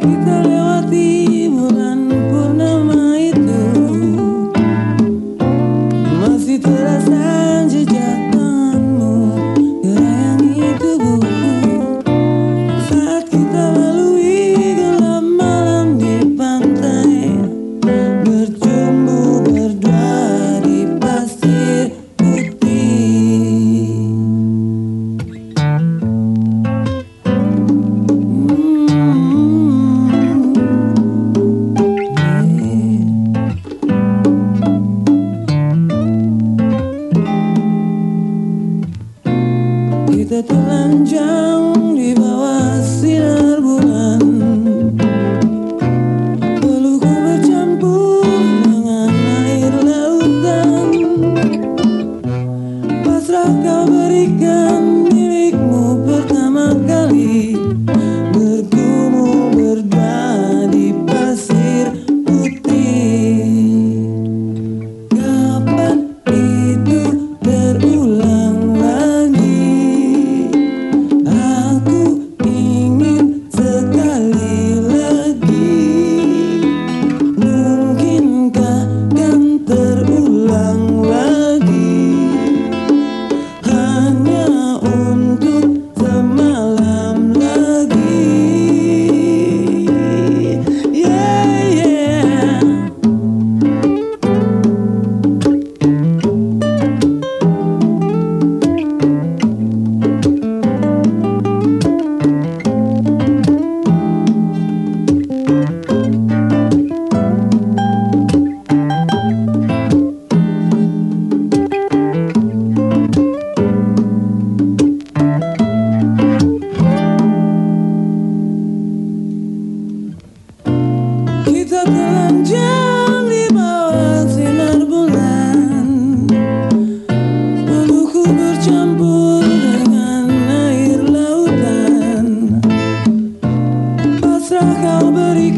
Kita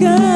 air